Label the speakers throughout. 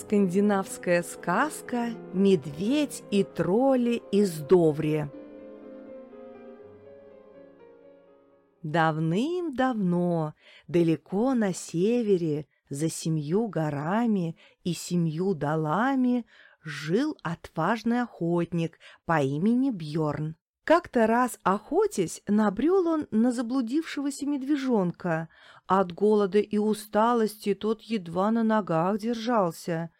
Speaker 1: Скандинавская сказка «Медведь и тролли из Доври». Давным-давно, далеко на севере, за семью горами и семью долами, жил отважный охотник по имени Бьорн. Как-то раз, охотясь, набрел он на заблудившегося медвежонка. От голода и усталости тот едва на ногах держался.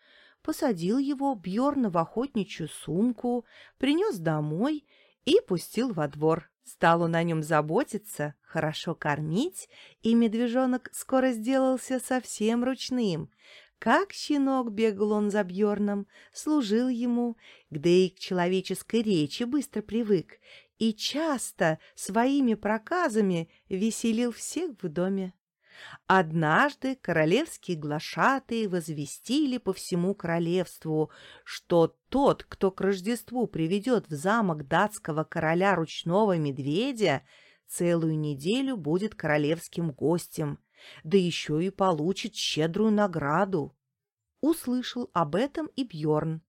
Speaker 1: Посадил его Бьерна в охотничью сумку, принес домой и пустил во двор. Стал он о нем заботиться, хорошо кормить, и медвежонок скоро сделался совсем ручным. Как щенок бегал он за Бьорном, служил ему, да и к человеческой речи быстро привык, и часто своими проказами веселил всех в доме. Однажды королевские глашатые возвестили по всему королевству, что тот, кто к Рождеству приведет в замок датского короля ручного медведя, целую неделю будет королевским гостем, да еще и получит щедрую награду. Услышал об этом и Бьорн.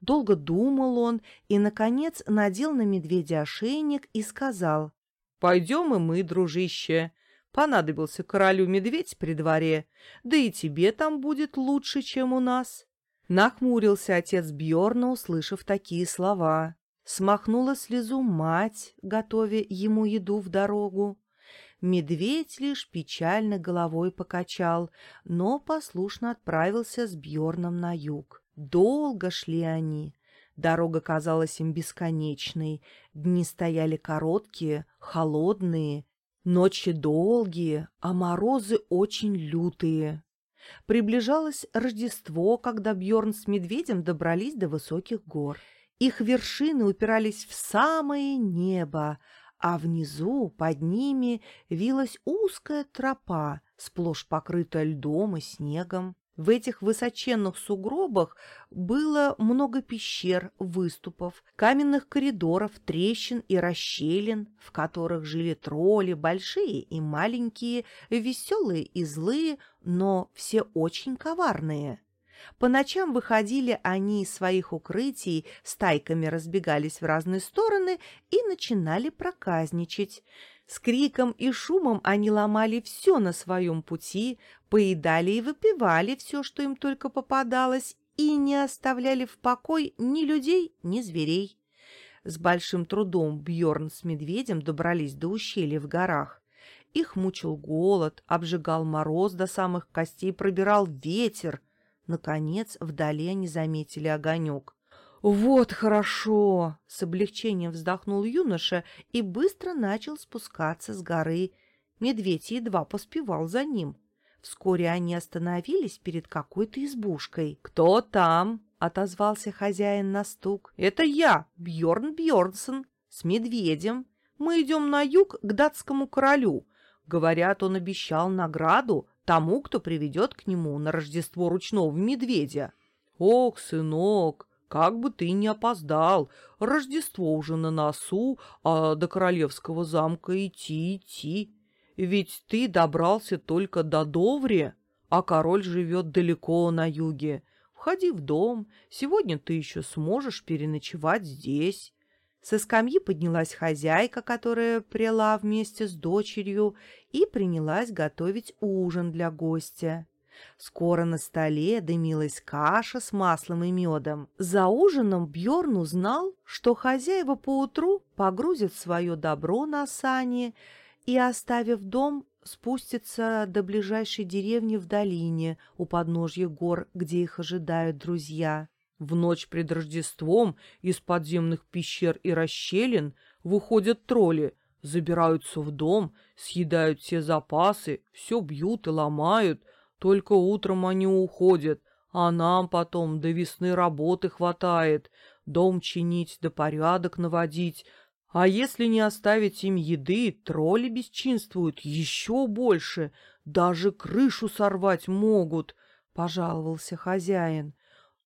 Speaker 1: Долго думал он и, наконец, надел на медведя ошейник и сказал. «Пойдем и мы, дружище. Понадобился королю медведь при дворе, да и тебе там будет лучше, чем у нас». Нахмурился отец Бьорна, услышав такие слова. Смахнула слезу мать, готовя ему еду в дорогу. Медведь лишь печально головой покачал, но послушно отправился с Бьорном на юг. Долго шли они. Дорога казалась им бесконечной. Дни стояли короткие, холодные, ночи долгие, а морозы очень лютые. Приближалось Рождество, когда Бьорн с медведем добрались до высоких гор. Их вершины упирались в самое небо, а внизу, под ними, вилась узкая тропа, сплошь покрытая льдом и снегом. В этих высоченных сугробах было много пещер, выступов, каменных коридоров, трещин и расщелин, в которых жили тролли, большие и маленькие, веселые и злые, но все очень коварные. По ночам выходили они из своих укрытий, стайками разбегались в разные стороны и начинали проказничать. С криком и шумом они ломали все на своем пути, поедали и выпивали все, что им только попадалось, и не оставляли в покой ни людей, ни зверей. С большим трудом Бьорн с медведем добрались до ущелья в горах. Их мучил голод, обжигал мороз до самых костей, пробирал ветер. Наконец, вдали они заметили огонек. «Вот хорошо!» — с облегчением вздохнул юноша и быстро начал спускаться с горы. Медведь едва поспевал за ним. Вскоре они остановились перед какой-то избушкой. «Кто там?» — отозвался хозяин на стук. «Это я, Бьорн Бьорнсон, с медведем. Мы идем на юг к датскому королю. Говорят, он обещал награду тому, кто приведет к нему на Рождество ручного медведя». «Ох, сынок!» Как бы ты ни опоздал, Рождество уже на носу, а до королевского замка идти, идти. Ведь ты добрался только до Доври, а король живет далеко на юге. Входи в дом, сегодня ты еще сможешь переночевать здесь. Со скамьи поднялась хозяйка, которая прила вместе с дочерью, и принялась готовить ужин для гостя. Скоро на столе дымилась каша с маслом и медом. За ужином Бьорн узнал, что хозяева поутру погрузят свое добро на сани и, оставив дом, спустятся до ближайшей деревни в долине у подножья гор, где их ожидают друзья. В ночь пред Рождеством из подземных пещер и расщелин выходят тролли, забираются в дом, съедают все запасы, все бьют и ломают — только утром они уходят, а нам потом до весны работы хватает, дом чинить да порядок наводить. А если не оставить им еды, тролли бесчинствуют еще больше, даже крышу сорвать могут, — пожаловался хозяин.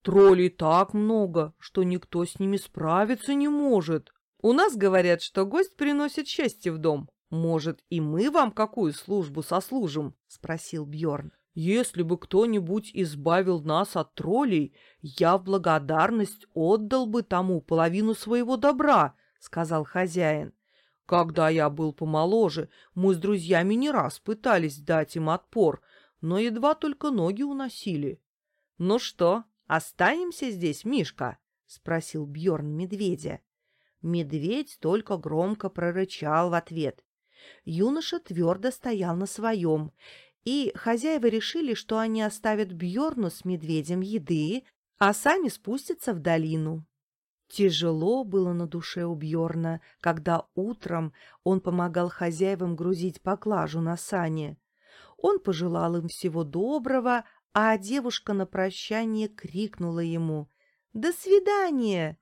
Speaker 1: Троллей так много, что никто с ними справиться не может. У нас говорят, что гость приносит счастье в дом. Может, и мы вам какую службу сослужим? — спросил Бьорн.
Speaker 2: Если бы кто-нибудь избавил нас от троллей, я в благодарность отдал бы тому половину своего добра, — сказал хозяин. Когда я был помоложе, мы с друзьями не раз пытались дать им отпор, но едва только ноги уносили. — Ну что, останемся здесь, Мишка? — спросил Бьорн медведя. Медведь только громко прорычал в ответ. Юноша твердо стоял на своем, и хозяева решили, что они оставят Бьорну с медведем еды, а сами спустятся в долину. Тяжело было на душе у Бьорна, когда утром он помогал хозяевам грузить поклажу на сани. Он пожелал им всего доброго, а девушка на прощание крикнула ему «До свидания!»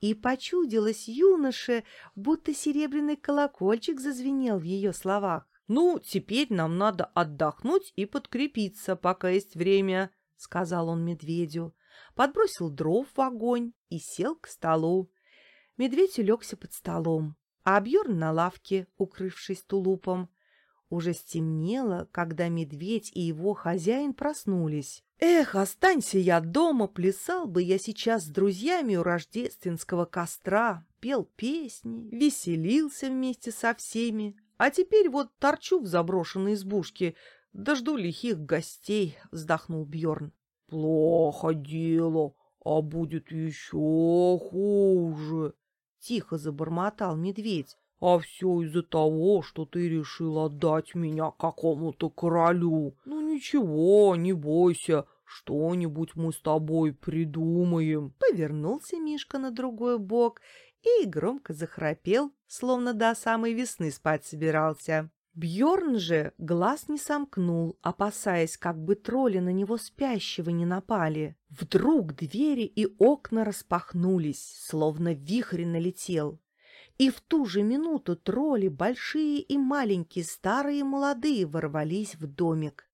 Speaker 2: И почудилось юноше, будто серебряный колокольчик зазвенел в ее словах.
Speaker 1: «Ну, теперь нам надо отдохнуть и подкрепиться, пока есть время», — сказал он медведю. Подбросил дров в огонь и сел к столу. Медведь улегся под столом, а Бьерн на лавке, укрывшись тулупом. Уже стемнело, когда медведь и его хозяин проснулись. «Эх, останься я дома, плясал бы я сейчас с друзьями у рождественского костра, пел песни, веселился вместе со всеми, а теперь вот торчу в заброшенной избушке, дожду лихих гостей», — вздохнул Бьорн.
Speaker 2: «Плохо дело, а будет еще хуже», —
Speaker 1: тихо забормотал медведь.
Speaker 2: А все из-за того, что ты решил отдать меня какому-то королю. Ну ничего, не бойся, что-нибудь мы с тобой придумаем.
Speaker 1: Повернулся Мишка на другой бок и громко захрапел, словно до самой весны спать собирался. Бьорн же глаз не сомкнул, опасаясь, как бы тролли на него спящего не напали. Вдруг двери и окна распахнулись, словно вихрь налетел. И в ту же минуту тролли, большие и маленькие, старые и молодые, ворвались в домик.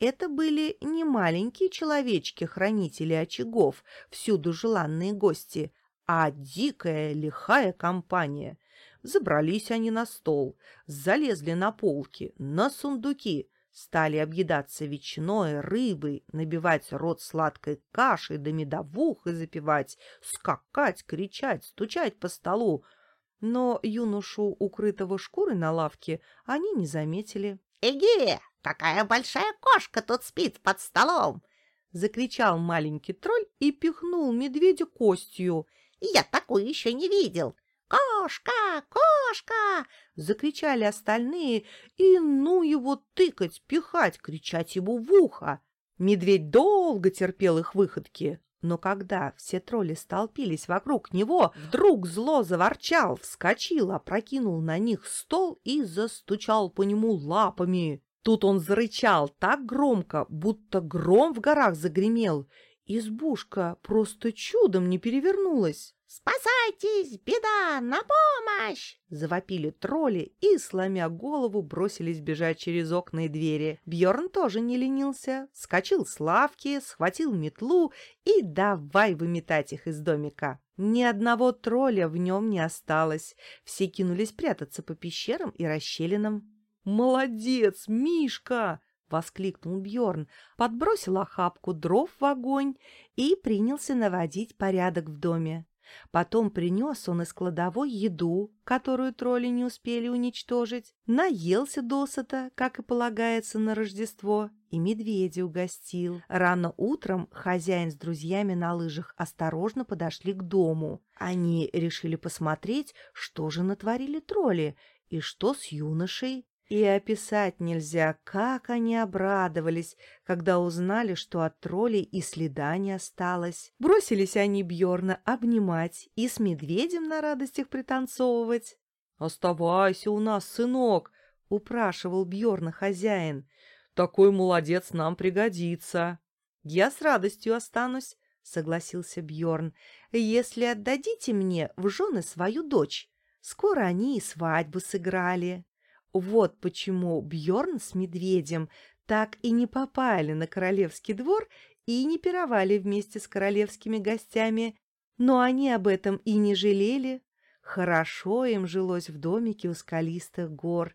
Speaker 1: Это были не маленькие человечки-хранители очагов, всюду желанные гости, а дикая лихая компания. Забрались они на стол, залезли на полки, на сундуки, стали объедаться ветчиной, рыбой, набивать рот сладкой кашей да медовухой запивать, скакать, кричать, стучать по столу — но юношу, укрытого шкурой на лавке, они не заметили.
Speaker 3: «Эге, какая большая кошка тут спит под столом!»
Speaker 1: — закричал маленький тролль и пихнул медведя костью.
Speaker 3: «Я такую еще не видел! Кошка! Кошка!»
Speaker 1: — закричали остальные, и ну его тыкать, пихать, кричать ему в ухо. Медведь долго терпел их выходки, но когда все тролли столпились вокруг него, вдруг зло заворчал, вскочил, опрокинул на них стол и застучал по нему лапами. Тут он зарычал так громко, будто гром в горах загремел. Избушка просто чудом не перевернулась.
Speaker 3: «Спасайтесь! Беда! На помощь!»
Speaker 1: Завопили тролли и, сломя голову, бросились бежать через окна и двери. Бьорн тоже не ленился, скочил с лавки, схватил метлу и давай выметать их из домика. Ни одного тролля в нем не осталось. Все кинулись прятаться по пещерам и расщелинам. «Молодец, Мишка!» — воскликнул Бьорн, подбросил охапку дров в огонь и принялся наводить порядок в доме. Потом принес он из кладовой еду, которую тролли не успели уничтожить, наелся досыта, как и полагается на Рождество, и медведя угостил. Рано утром хозяин с друзьями на лыжах осторожно подошли к дому. Они решили посмотреть, что же натворили тролли и что с юношей. И описать нельзя, как они обрадовались, когда узнали, что от троллей и следа не осталось. Бросились они Бьорна обнимать и с медведем на радостях пританцовывать. «Оставайся у нас, сынок!» — упрашивал Бьорна хозяин. «Такой молодец нам пригодится!» «Я с радостью останусь», — согласился Бьорн, «если отдадите мне в жены свою дочь. Скоро они и свадьбу сыграли». Вот почему Бьорн с медведем так и не попали на королевский двор и не пировали вместе с королевскими гостями, но они об этом и не жалели. Хорошо им жилось в домике у скалистых гор,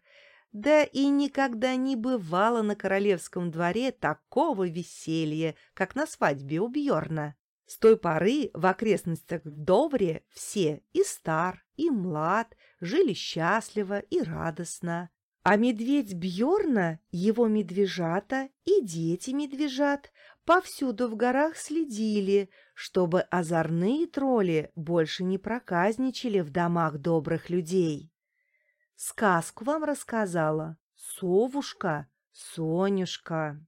Speaker 1: Да и никогда не бывало на королевском дворе такого веселья, как на свадьбе у Бьорна. С той поры в окрестностях Довре все, и стар, и млад, жили счастливо и радостно. А медведь Бьорна, его медвежата и дети медвежат повсюду в горах следили, чтобы озорные тролли больше не проказничали в домах добрых людей. Сказку вам рассказала совушка Сонюшка.